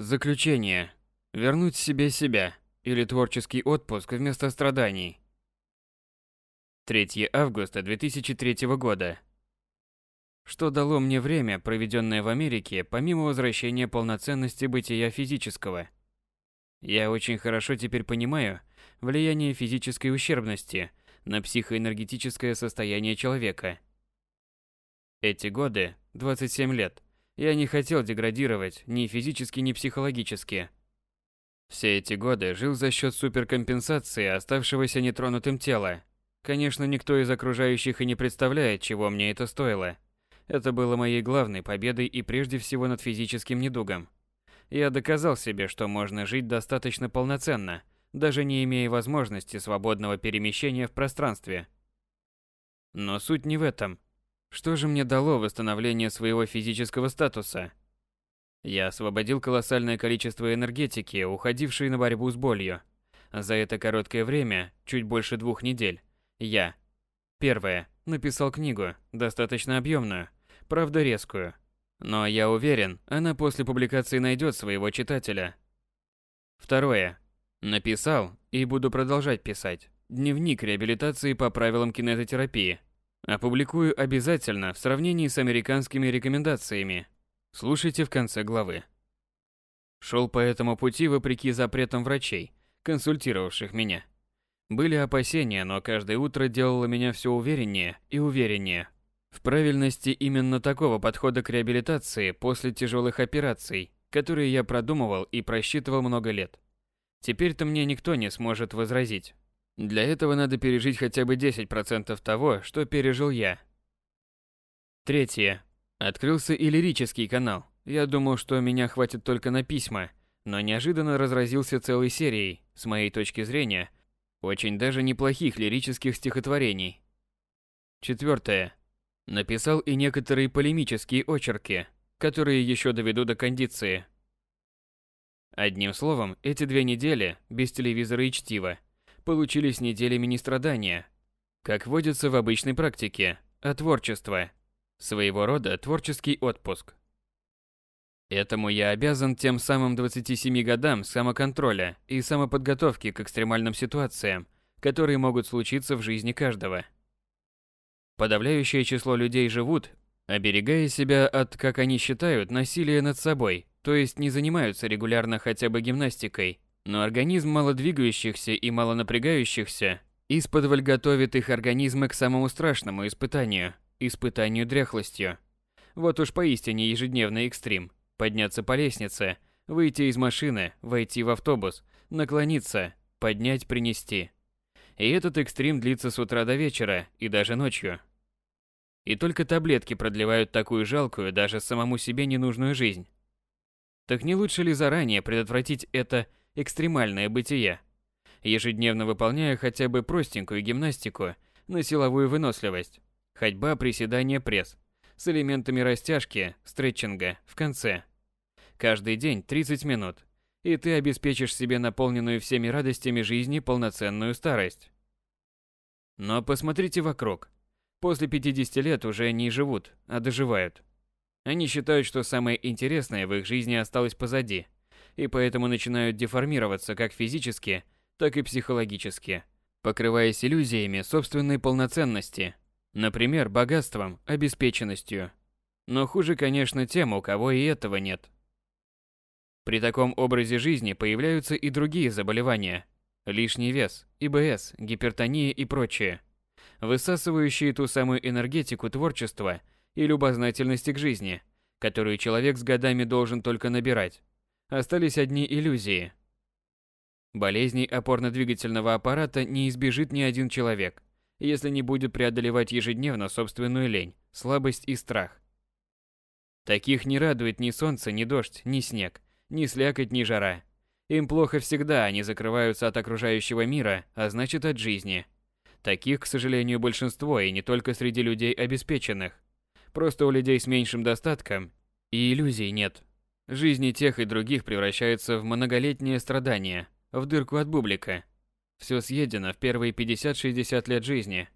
Заключение. Вернуть себе себя. Или творческий отпуск вместо страданий. 3 августа 2003 года. Что дало мне время, проведенное в Америке, помимо возвращения полноценности бытия физического? Я очень хорошо теперь понимаю влияние физической ущербности на психоэнергетическое состояние человека. Эти годы, 27 лет, я не хотел деградировать ни физически, ни психологически. Все эти годы жил за счет суперкомпенсации оставшегося нетронутым тела. Конечно, никто из окружающих и не представляет, чего мне это стоило. Это было моей главной победой и прежде всего над физическим недугом. Я доказал себе, что можно жить достаточно полноценно, даже не имея возможности свободного перемещения в пространстве. Но суть не в этом. Что же мне дало восстановление своего физического статуса? Я освободил колоссальное количество энергетики, уходившей на борьбу с болью. За это короткое время, чуть больше двух недель, я. Первое. Написал книгу, достаточно объемную, правда резкую. Но я уверен, она после публикации найдет своего читателя. Второе. Написал и буду продолжать писать. Дневник реабилитации по правилам кинезотерапии. Опубликую обязательно в сравнении с американскими рекомендациями. Слушайте в конце главы. Шел по этому пути вопреки запретам врачей, консультировавших меня. Были опасения, но каждое утро делало меня все увереннее и увереннее в правильности именно такого подхода к реабилитации после тяжелых операций, которые я продумывал и просчитывал много лет. Теперь-то мне никто не сможет возразить. Для этого надо пережить хотя бы 10% того, что пережил я. Третье. Открылся и лирический канал. Я думал, что меня хватит только на письма, но неожиданно разразился целой серией, с моей точки зрения, очень даже неплохих лирических стихотворений. Четвертое. Написал и некоторые полемические очерки, которые еще доведу до кондиции. Одним словом, эти две недели, без телевизора и чтива, получились неделями нестрадания, как водится в обычной практике, а творчества. Своего рода творческий отпуск. Этому я обязан тем самым 27 годам самоконтроля и самоподготовки к экстремальным ситуациям, которые могут случиться в жизни каждого. Подавляющее число людей живут, оберегая себя от, как они считают, насилия над собой, то есть не занимаются регулярно хотя бы гимнастикой, но организм малодвигающихся и малонапрягающихся исподволь готовит их организмы к самому страшному испытанию – испытанию дряхлостью. Вот уж поистине ежедневный экстрим – подняться по лестнице, выйти из машины, войти в автобус, наклониться, поднять, принести. И этот экстрим длится с утра до вечера и даже ночью. И только таблетки продлевают такую жалкую, даже самому себе ненужную жизнь. Так не лучше ли заранее предотвратить это экстремальное бытие, ежедневно выполняя хотя бы простенькую гимнастику на силовую выносливость, ходьба, приседания, пресс, с элементами растяжки, стретчинга в конце. Каждый день 30 минут, и ты обеспечишь себе наполненную всеми радостями жизни полноценную старость. Но посмотрите вокруг. После 50 лет уже не живут, а доживают. Они считают, что самое интересное в их жизни осталось позади, и поэтому начинают деформироваться как физически, так и психологически, покрываясь иллюзиями собственной полноценности, например, богатством, обеспеченностью. Но хуже, конечно, тем, у кого и этого нет. При таком образе жизни появляются и другие заболевания. Лишний вес, ИБС, гипертония и прочее. Высасывающие ту самую энергетику творчества и любознательности к жизни, которую человек с годами должен только набирать. Остались одни иллюзии. Болезней опорно-двигательного аппарата не избежит ни один человек, если не будет преодолевать ежедневно собственную лень, слабость и страх. Таких не радует ни солнце, ни дождь, ни снег, ни слякоть, ни жара. Им плохо всегда, они закрываются от окружающего мира, а значит от жизни. Таких, к сожалению, большинство, и не только среди людей обеспеченных. Просто у людей с меньшим достатком и иллюзий нет. Жизни тех и других превращаются в многолетнее страдание, в дырку от бублика. Все съедено в первые 50-60 лет жизни.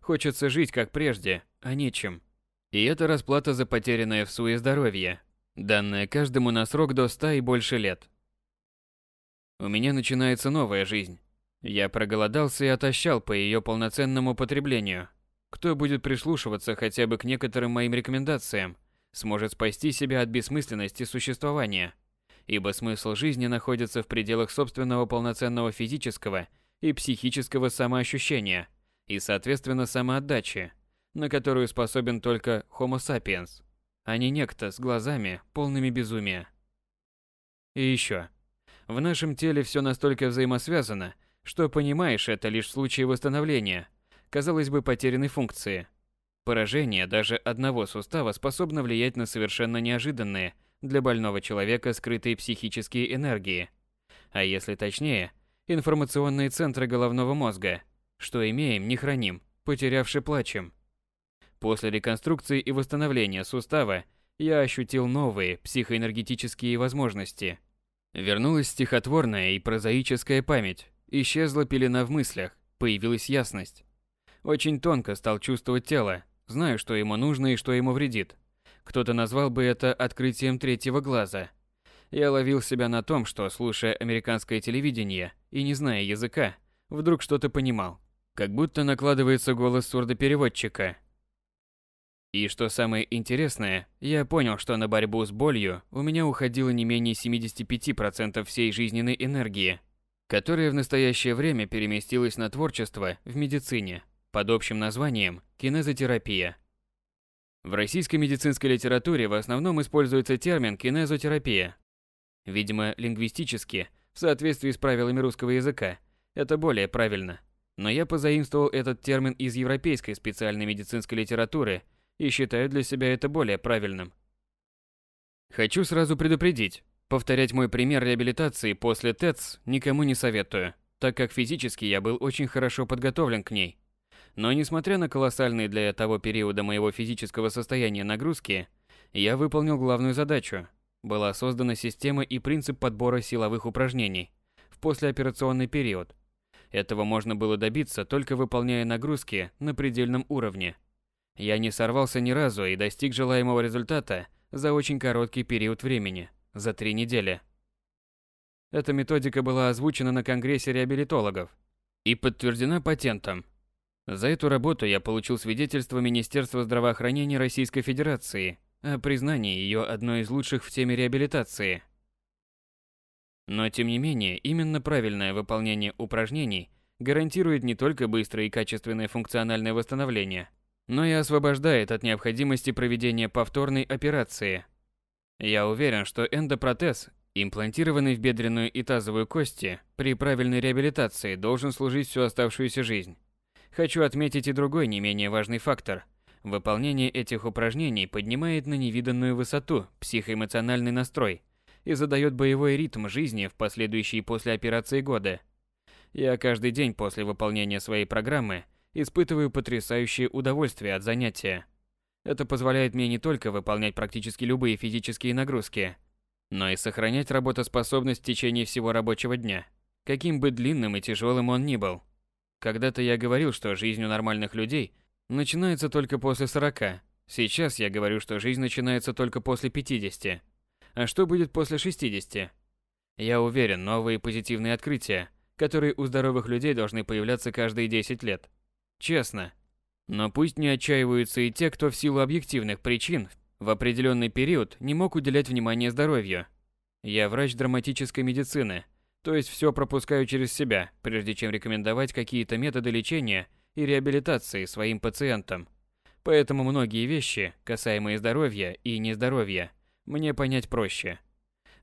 Хочется жить как прежде, а нечем. И это расплата за потерянное в суе здоровье, данное каждому на срок до 100 и больше лет. У меня начинается новая жизнь. Я проголодался и отощал по ее полноценному потреблению. Кто будет прислушиваться хотя бы к некоторым моим рекомендациям, сможет спасти себя от бессмысленности существования. Ибо смысл жизни находится в пределах собственного полноценного физического и психического самоощущения и, соответственно, самоотдачи, на которую способен только Homo sapiens, а не некто с глазами, полными безумия. И еще. В нашем теле все настолько взаимосвязано, что понимаешь это лишь в случае восстановления, казалось бы, потерянной функции. Поражение даже одного сустава способно влиять на совершенно неожиданные для больного человека скрытые психические энергии. А если точнее, информационные центры головного мозга. Что имеем, не храним, потерявши плачем. После реконструкции и восстановления сустава я ощутил новые психоэнергетические возможности. Вернулась стихотворная и прозаическая память, Исчезла пелена в мыслях, появилась ясность. Очень тонко стал чувствовать тело, знаю, что ему нужно и что ему вредит. Кто-то назвал бы это открытием третьего глаза. Я ловил себя на том, что, слушая американское телевидение и не зная языка, вдруг что-то понимал. Как будто накладывается голос сурдопереводчика. И что самое интересное, я понял, что на борьбу с болью у меня уходило не менее 75% всей жизненной энергии – которая в настоящее время переместилась на творчество в медицине под общим названием кинезотерапия. В российской медицинской литературе в основном используется термин кинезотерапия. Видимо, лингвистически, в соответствии с правилами русского языка, это более правильно. Но я позаимствовал этот термин из европейской специальной медицинской литературы и считаю для себя это более правильным. Хочу сразу предупредить, Повторять мой пример реабилитации после ТЭЦ никому не советую, так как физически я был очень хорошо подготовлен к ней. Но несмотря на колоссальные для того периода моего физического состояния нагрузки, я выполнил главную задачу. Была создана система и принцип подбора силовых упражнений в послеоперационный период. Этого можно было добиться только выполняя нагрузки на предельном уровне. Я не сорвался ни разу и достиг желаемого результата за очень короткий период времени – за три недели. Эта методика была озвучена на Конгрессе реабилитологов и подтверждена патентом. За эту работу я получил свидетельство Министерства здравоохранения Российской Федерации о признании ее одной из лучших в теме реабилитации. Но тем не менее, именно правильное выполнение упражнений гарантирует не только быстрое и качественное функциональное восстановление, но и освобождает от необходимости проведения повторной операции – я уверен, что эндопротез, имплантированный в бедренную и тазовую кости, при правильной реабилитации должен служить всю оставшуюся жизнь. Хочу отметить и другой не менее важный фактор. Выполнение этих упражнений поднимает на невиданную высоту психоэмоциональный настрой и задает боевой ритм жизни в последующие после операции годы. Я каждый день после выполнения своей программы испытываю потрясающее удовольствие от занятия. Это позволяет мне не только выполнять практически любые физические нагрузки, но и сохранять работоспособность в течение всего рабочего дня, каким бы длинным и тяжелым он ни был. Когда-то я говорил, что жизнь у нормальных людей начинается только после 40. Сейчас я говорю, что жизнь начинается только после 50. А что будет после 60? Я уверен, новые позитивные открытия, которые у здоровых людей должны появляться каждые 10 лет. Честно, но пусть не отчаиваются и те, кто в силу объективных причин в определенный период не мог уделять внимание здоровью. Я врач драматической медицины, то есть все пропускаю через себя, прежде чем рекомендовать какие-то методы лечения и реабилитации своим пациентам. Поэтому многие вещи, касаемые здоровья и нездоровья, мне понять проще.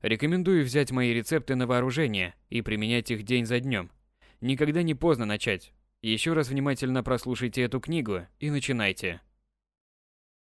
Рекомендую взять мои рецепты на вооружение и применять их день за днем. Никогда не поздно начать, еще раз внимательно прослушайте эту книгу и начинайте.